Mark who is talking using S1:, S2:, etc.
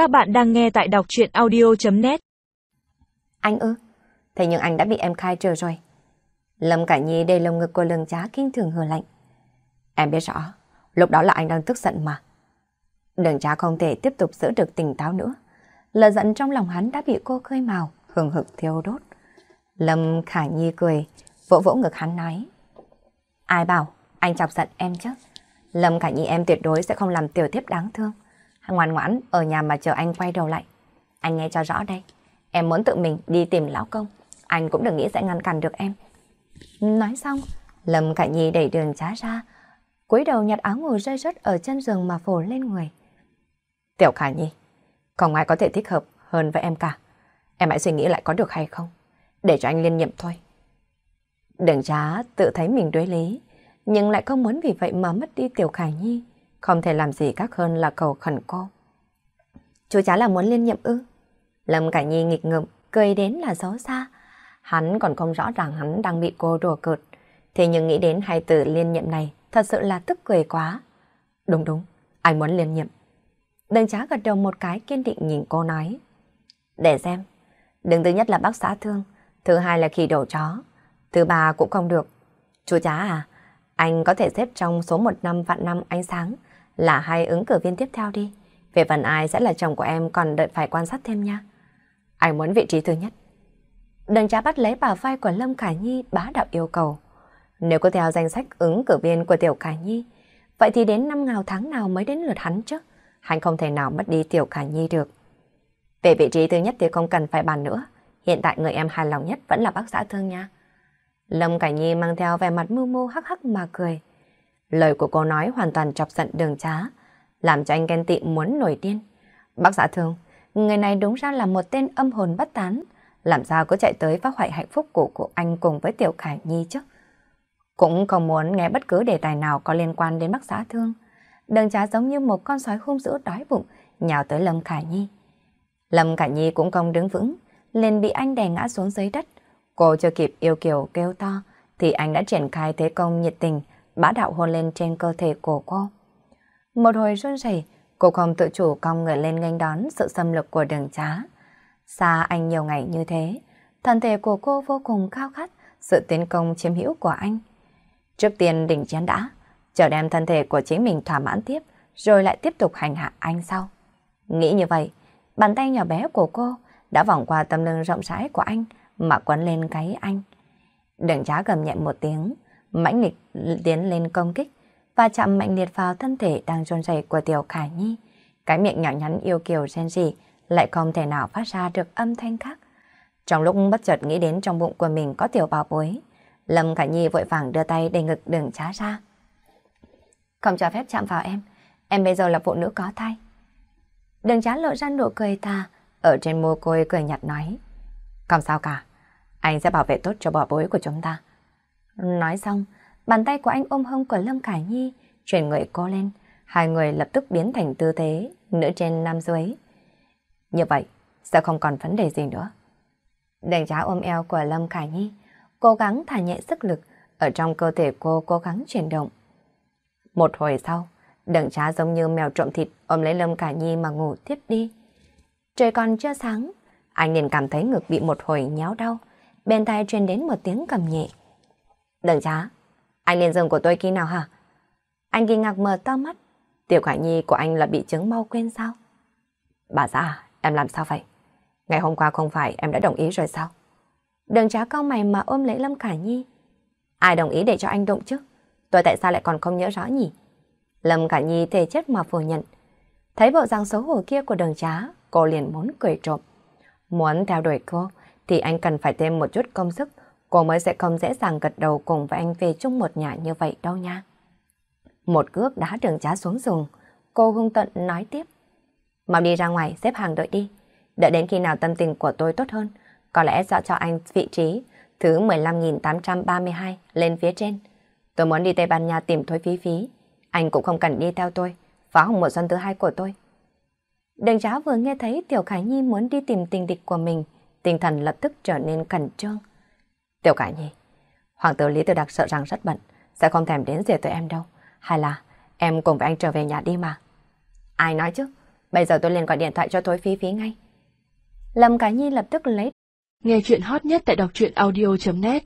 S1: Các bạn đang nghe tại đọc chuyện audio.net
S2: Anh ư? Thế nhưng anh đã bị em khai trừ rồi. Lâm Cả Nhi đầy lồng ngực của lường trá kinh thường hờ lạnh. Em biết rõ, lúc đó là anh đang tức giận mà. Đường trá không thể tiếp tục giữ được tỉnh táo nữa. Lờ giận trong lòng hắn đã bị cô khơi màu, hừng hực thiêu đốt. Lâm Khả Nhi cười, vỗ vỗ ngực hắn nói. Ai bảo anh chọc giận em chứ? Lâm Khả Nhi em tuyệt đối sẽ không làm tiểu tiếp đáng thương. Ngoan ngoãn ở nhà mà chờ anh quay đầu lại. Anh nghe cho rõ đây. Em muốn tự mình đi tìm lão công. Anh cũng đừng nghĩ sẽ ngăn cản được em. Nói xong, Lâm khải Nhi đẩy đường trá ra, cúi đầu nhặt áo ngủ rơi rớt ở chân giường mà phủ lên người. Tiểu Khả Nhi, không ai có thể thích hợp hơn với em cả. Em hãy suy nghĩ lại có được hay không? Để cho anh liên nhiệm thôi. Đường trá tự thấy mình đối lý, nhưng lại không muốn vì vậy mà mất đi Tiểu Khả Nhi. Không thể làm gì khác hơn là cầu khẩn cô. Chú cháu là muốn liên nhiệm ư? Lâm cả Nhi nghịch ngợm, cười đến là xấu xa. Hắn còn không rõ ràng hắn đang bị cô đùa cợt. Thế nhưng nghĩ đến hai từ liên nhiệm này, thật sự là tức cười quá. Đúng đúng, anh muốn liên nhiệm. Đừng trá gật đầu một cái kiên định nhìn cô nói. Để xem, đừng thứ nhất là bác xã thương, thứ hai là khi đầu chó, thứ ba cũng không được. Chú chá à, anh có thể xếp trong số một năm vạn năm ánh sáng là hai ứng cử viên tiếp theo đi. Về phần ai sẽ là chồng của em còn đợi phải quan sát thêm nha. Anh muốn vị trí thứ nhất. Đừng trá bắt lấy bà vai của Lâm Khả Nhi bá đạo yêu cầu. Nếu có theo danh sách ứng cử viên của Tiểu Khả Nhi, vậy thì đến năm nào tháng nào mới đến lượt hắn chứ? Hắn không thể nào mất đi Tiểu Khả Nhi được. Về vị trí thứ nhất thì không cần phải bàn nữa. Hiện tại người em hài lòng nhất vẫn là bác xã thương nha. Lâm Khả Nhi mang theo vẻ mặt mưu mô hắc hắc mà cười. Lời của cô nói hoàn toàn chọc giận đường trá, làm cho anh ghen tị muốn nổi điên. Bác xã thương, người này đúng ra là một tên âm hồn bất tán, làm sao có chạy tới phá hoại hạnh phúc của của anh cùng với Tiểu Khải Nhi chứ. Cũng không muốn nghe bất cứ đề tài nào có liên quan đến bác xã thương. Đường trá giống như một con sói hung dữ đói bụng, nhào tới Lâm Khải Nhi. Lâm Khải Nhi cũng không đứng vững, liền bị anh đè ngã xuống dưới đất. Cô chưa kịp yêu kiều kêu to, thì anh đã triển khai thế công nhiệt tình, bá đạo hôn lên trên cơ thể của cô. Một hồi run rẩy, cô không tự chủ cong người lên nghênh đón sự xâm lược của đường trá. Xa anh nhiều ngày như thế, thân thể của cô vô cùng khao khát sự tiến công chiếm hữu của anh. Trước tiên đỉnh chén đã, chờ đem thân thể của chính mình thỏa mãn tiếp, rồi lại tiếp tục hành hạ anh sau. Nghĩ như vậy, bàn tay nhỏ bé của cô đã vòng qua tâm lưng rộng rãi của anh mà quấn lên cái anh. Đừng trá gầm nhẹ một tiếng, mãnh liệt tiến lên công kích và chạm mạnh liệt vào thân thể đang run rẩy của Tiểu Khả Nhi. Cái miệng nhỏ nhắn yêu kiều rên rỉ lại không thể nào phát ra được âm thanh khác. Trong lúc bất chợt nghĩ đến trong bụng của mình có tiểu bảo bối, Lâm Khả Nhi vội vàng đưa tay để ngực đường trá ra. Không cho phép chạm vào em, em bây giờ là phụ nữ có thai. Đường trá lộ ra nụ cười ta, ở trên môi côi cười nhạt nói. Không sao cả, anh sẽ bảo vệ tốt cho bảo bối của chúng ta. Nói xong, bàn tay của anh ôm hông của Lâm Khải Nhi, chuyển người cô lên. Hai người lập tức biến thành tư thế, nữ trên nam dưới. Như vậy, sẽ không còn vấn đề gì nữa. Đành trá ôm eo của Lâm Khải Nhi, cố gắng thả nhẹ sức lực, ở trong cơ thể cô cố gắng chuyển động. Một hồi sau, đằng trá giống như mèo trộm thịt ôm lấy Lâm Khải Nhi mà ngủ tiếp đi. Trời còn chưa sáng, anh liền cảm thấy ngực bị một hồi nhéo đau, bên tai truyền đến một tiếng cầm nhẹ. Đừng trá, anh lên giường của tôi khi nào hả? Anh kinh ngạc mở to mắt, tiểu khả nhi của anh là bị chứng mau quên sao? Bà xã, em làm sao vậy? Ngày hôm qua không phải em đã đồng ý rồi sao? Đừng trá cao mày mà ôm lấy Lâm Khả Nhi. Ai đồng ý để cho anh động chứ? Tôi tại sao lại còn không nhớ rõ nhỉ? Lâm Khả Nhi thề chết mà phủ nhận. Thấy bộ dạng xấu hổ kia của đường trá, cô liền muốn cười trộm. Muốn theo đuổi cô, thì anh cần phải thêm một chút công sức, cô mới sẽ không dễ dàng gật đầu cùng với anh về chung một nhà như vậy đâu nha. Một cước đá đường trá xuống giường, cô hung tận nói tiếp. Mau đi ra ngoài xếp hàng đợi đi, đợi đến khi nào tâm tình của tôi tốt hơn, có lẽ dọa cho anh vị trí thứ 15.832 lên phía trên. Tôi muốn đi Tây Ban Nha tìm Thôi Phí Phí, anh cũng không cần đi theo tôi, phá hỏng một xuân thứ hai của tôi. Đường trá vừa nghe thấy Tiểu Khải Nhi muốn đi tìm tình địch của mình, tinh thần lập tức trở nên khẩn trương. Tiểu Khải Nhi, Hoàng tử Lý Tử Đặc sợ rằng rất bận, sẽ không thèm đến rìa tới em đâu. Hay là em cùng với anh trở về nhà đi mà. Ai nói chứ, Bây giờ tôi liền gọi điện thoại cho Thối Phí Phí ngay. Lâm Cả Nhi lập tức lấy.
S1: Nghe chuyện hot nhất tại đọc truyện audio.net